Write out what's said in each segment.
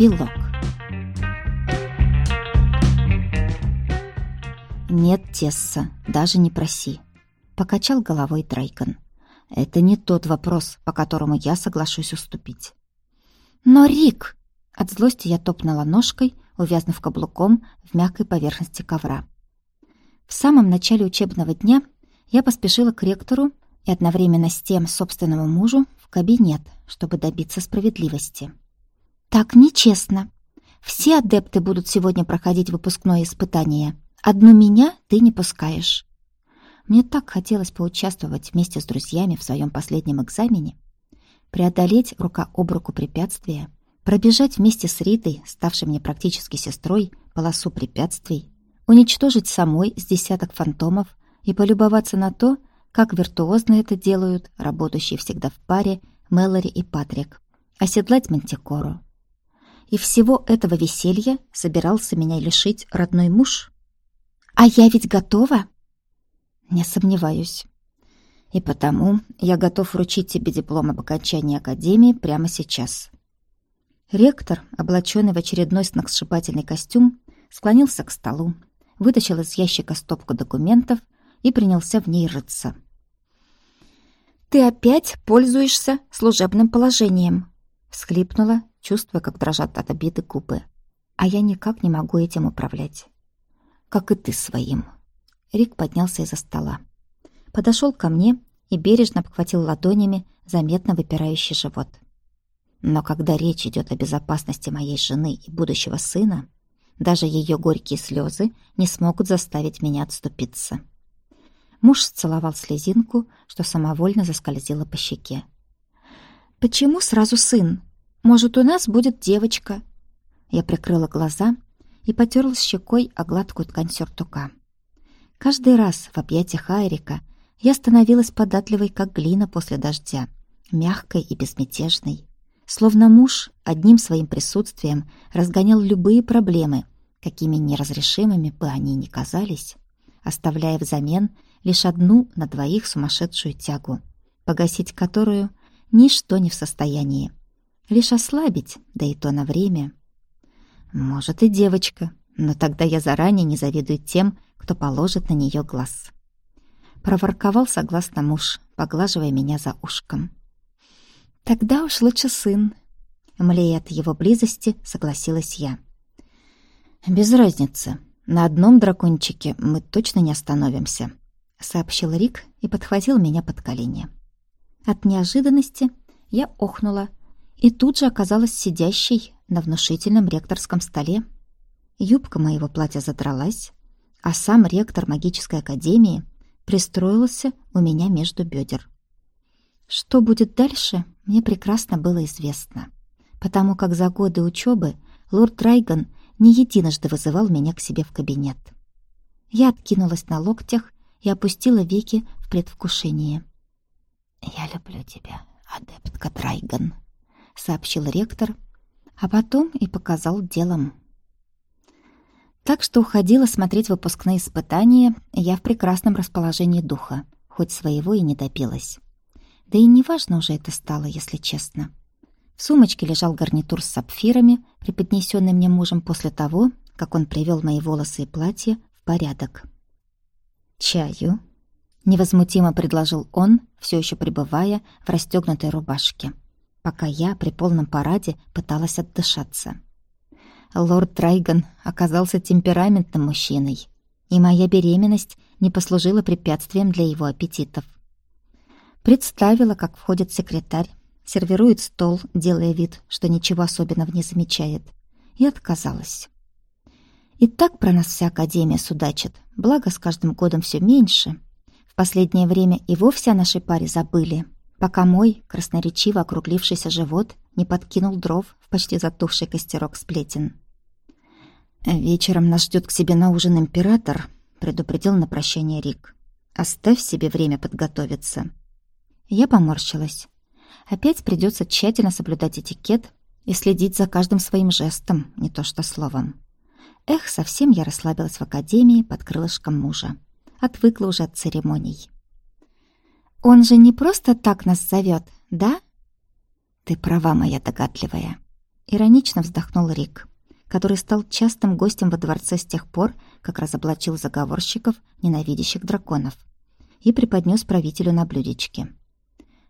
Эпилог. «Нет, Тесса, даже не проси», — покачал головой Драйкон. «Это не тот вопрос, по которому я соглашусь уступить». «Но, Рик!» От злости я топнула ножкой, увязнув каблуком в мягкой поверхности ковра. В самом начале учебного дня я поспешила к ректору и одновременно с тем собственному мужу в кабинет, чтобы добиться справедливости. «Так нечестно. Все адепты будут сегодня проходить выпускное испытание. Одну меня ты не пускаешь». Мне так хотелось поучаствовать вместе с друзьями в своем последнем экзамене, преодолеть рука об руку препятствия, пробежать вместе с Ритой, ставшей мне практически сестрой, полосу препятствий, уничтожить самой с десяток фантомов и полюбоваться на то, как виртуозно это делают работающие всегда в паре Мэлори и Патрик, оседлать Мантикору. И всего этого веселья собирался меня лишить родной муж? А я ведь готова? Не сомневаюсь. И потому я готов вручить тебе диплом об окончании Академии прямо сейчас. Ректор, облаченный в очередной сногсшибательный костюм, склонился к столу, вытащил из ящика стопку документов и принялся в ней рыться. «Ты опять пользуешься служебным положением», — всхлипнула, чувствуя, как дрожат от обиды губы. «А я никак не могу этим управлять». «Как и ты своим». Рик поднялся из-за стола. Подошел ко мне и бережно обхватил ладонями заметно выпирающий живот. Но когда речь идет о безопасности моей жены и будущего сына, даже ее горькие слезы не смогут заставить меня отступиться. Муж целовал слезинку, что самовольно заскользила по щеке. «Почему сразу сын? Может, у нас будет девочка?» Я прикрыла глаза и потерлась щекой о гладкую ткань сюртука. Каждый раз в объятиях Айрика я становилась податливой, как глина после дождя, мягкой и безмятежной. Словно муж одним своим присутствием разгонял любые проблемы, какими неразрешимыми бы они ни казались, оставляя взамен лишь одну на двоих сумасшедшую тягу, погасить которую ничто не в состоянии. Лишь ослабить, да и то на время. Может, и девочка, но тогда я заранее не завидую тем, кто положит на нее глаз. Проворковал согласно муж, поглаживая меня за ушком. «Тогда уж лучше сын», — млея от его близости, согласилась я. «Без разницы. На одном дракончике мы точно не остановимся», — сообщил Рик и подхватил меня под колени. От неожиданности я охнула и тут же оказалась сидящей на внушительном ректорском столе. Юбка моего платья задралась, а сам ректор магической академии пристроился у меня между бедер. Что будет дальше, мне прекрасно было известно, потому как за годы учебы лорд Райган не единожды вызывал меня к себе в кабинет. Я откинулась на локтях и опустила веки в предвкушении. «Я люблю тебя, адептка Драйган», — сообщил ректор, а потом и показал делом. Так что уходила смотреть выпускные испытания я в прекрасном расположении духа, хоть своего и не добилась. Да и неважно уже это стало, если честно. В сумочке лежал гарнитур с сапфирами, преподнесенный мне мужем после того, как он привел мои волосы и платье в порядок. «Чаю?» — невозмутимо предложил он, все еще пребывая в расстегнутой рубашке, пока я при полном параде пыталась отдышаться. Лорд Трайган оказался темпераментным мужчиной, и моя беременность не послужила препятствием для его аппетитов. Представила, как входит секретарь, сервирует стол, делая вид, что ничего особенного не замечает, и отказалась. И так про нас вся Академия судачит, благо с каждым годом все меньше. В последнее время и вовсе о нашей паре забыли, пока мой, красноречиво округлившийся живот, не подкинул дров в почти затухший костерок сплетен. «Вечером нас ждет к себе на ужин император», — предупредил на прощание Рик. «Оставь себе время подготовиться». Я поморщилась. Опять придется тщательно соблюдать этикет и следить за каждым своим жестом, не то что словом. Эх, совсем я расслабилась в академии под крылышком мужа. Отвыкла уже от церемоний. «Он же не просто так нас зовет, да?» «Ты права, моя догадливая». Иронично вздохнул Рик, который стал частым гостем во дворце с тех пор, как разоблачил заговорщиков, ненавидящих драконов, и преподнес правителю на блюдечке.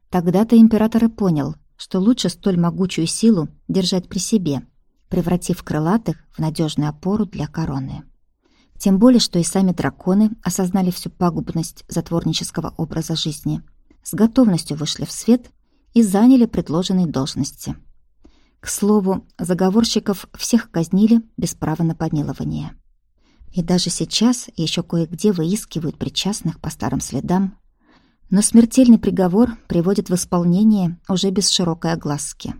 Тогда-то император и понял, что лучше столь могучую силу держать при себе, превратив крылатых в надежную опору для короны. Тем более, что и сами драконы осознали всю пагубность затворнического образа жизни, с готовностью вышли в свет и заняли предложенные должности. К слову, заговорщиков всех казнили без права на помилование. И даже сейчас еще кое-где выискивают причастных по старым следам, но смертельный приговор приводит в исполнение уже без широкой огласки.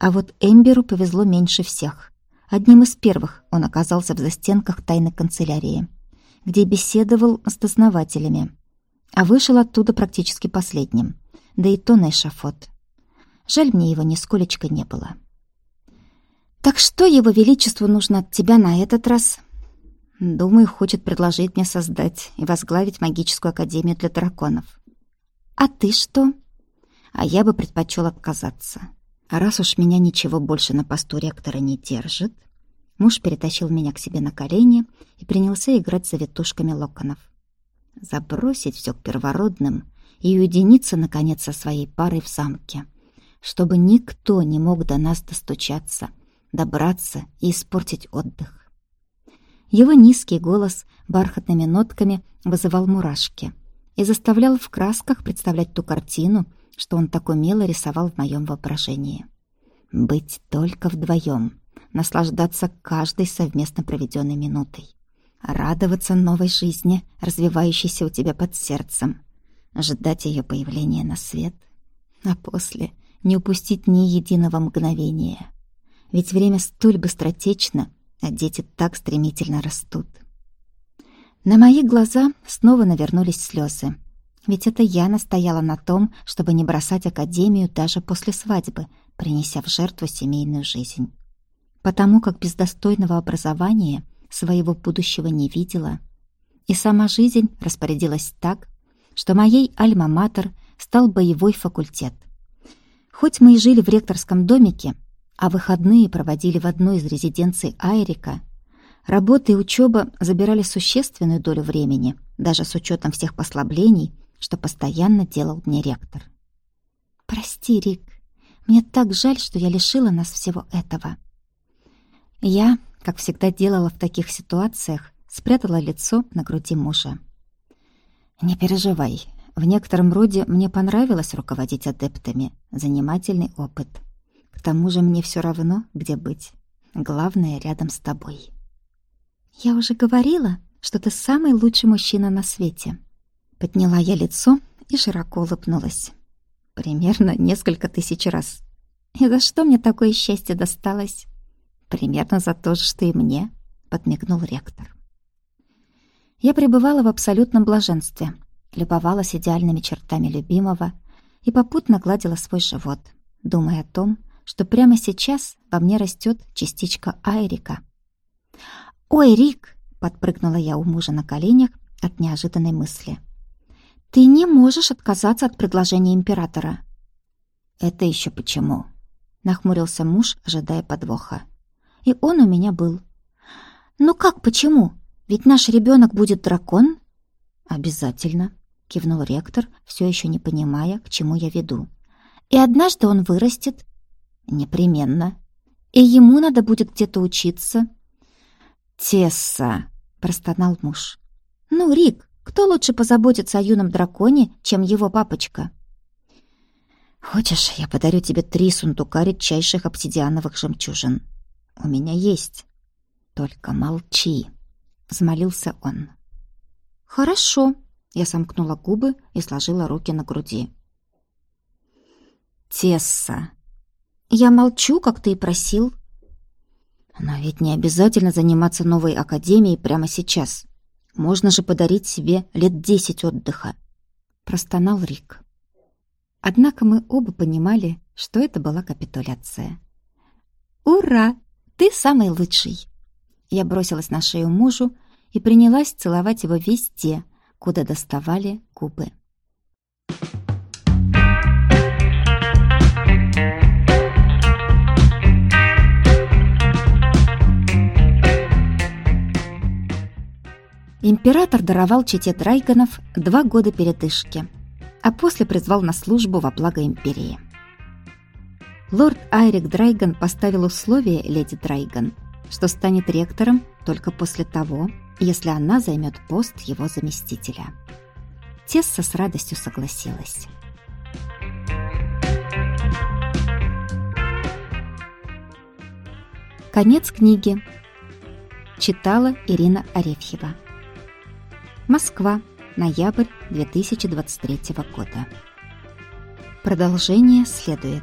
А вот Эмберу повезло меньше всех. Одним из первых он оказался в застенках тайной канцелярии, где беседовал с дознавателями, а вышел оттуда практически последним, да и то на эшафот. Жаль, мне его нисколечко не было. «Так что его величеству нужно от тебя на этот раз?» «Думаю, хочет предложить мне создать и возглавить магическую академию для драконов». «А ты что?» «А я бы предпочел отказаться. А раз уж меня ничего больше на посту ректора не держит, муж перетащил меня к себе на колени и принялся играть за ветушками локонов. Забросить все к первородным и уединиться, наконец, со своей парой в замке, чтобы никто не мог до нас достучаться, добраться и испортить отдых. Его низкий голос бархатными нотками вызывал мурашки и заставлял в красках представлять ту картину, что он так умело рисовал в моем воображении. Быть только вдвоем, наслаждаться каждой совместно проведенной минутой, радоваться новой жизни, развивающейся у тебя под сердцем, ждать ее появления на свет, а после не упустить ни единого мгновения. Ведь время столь быстротечно, а дети так стремительно растут. На мои глаза снова навернулись слезы, ведь это я настояла на том, чтобы не бросать академию даже после свадьбы, принеся в жертву семейную жизнь. Потому как без достойного образования своего будущего не видела. И сама жизнь распорядилась так, что моей альма-матер стал боевой факультет. Хоть мы и жили в ректорском домике, а выходные проводили в одной из резиденций Айрика, работа и учеба забирали существенную долю времени, даже с учетом всех послаблений — что постоянно делал мне ректор. «Прости, Рик, мне так жаль, что я лишила нас всего этого». Я, как всегда делала в таких ситуациях, спрятала лицо на груди мужа. «Не переживай, в некотором роде мне понравилось руководить адептами, занимательный опыт. К тому же мне все равно, где быть. Главное, рядом с тобой». «Я уже говорила, что ты самый лучший мужчина на свете», Подняла я лицо и широко улыбнулась. Примерно несколько тысяч раз. И за что мне такое счастье досталось? Примерно за то же, что и мне, подмигнул ректор. Я пребывала в абсолютном блаженстве, любовалась идеальными чертами любимого и попутно гладила свой живот, думая о том, что прямо сейчас во мне растет частичка Айрика. «Ой, Рик!» — подпрыгнула я у мужа на коленях от неожиданной мысли. Ты не можешь отказаться от предложения императора. Это еще почему? Нахмурился муж, ожидая подвоха. И он у меня был. Ну как почему? Ведь наш ребенок будет дракон? Обязательно, кивнул ректор, все еще не понимая, к чему я веду. И однажды он вырастет. Непременно. И ему надо будет где-то учиться. Тесса, простонал муж. Ну, Рик, кто лучше позаботится о юном драконе, чем его папочка? Хочешь, я подарю тебе три сундука редчайших обсидиановых жемчужин? У меня есть. Только молчи, взмолился он. Хорошо. Я сомкнула губы и сложила руки на груди. Тесса. Я молчу, как ты и просил. Но ведь не обязательно заниматься новой академией прямо сейчас. Можно же подарить себе лет десять отдыха. Простонал Рик. Однако мы оба понимали, что это была капитуляция. «Ура! Ты самый лучший!» Я бросилась на шею мужу и принялась целовать его везде, куда доставали губы. Император даровал чете Драйганов два года передышки, а после призвал на службу во благо империи. Лорд Айрик Драйган поставил условие леди Драйган, что станет ректором только после того, если она займет пост его заместителя. Тесса с радостью согласилась. Конец книги. Читала Ирина Арефьева. Москва. Ноябрь 2023 года. Продолжение следует.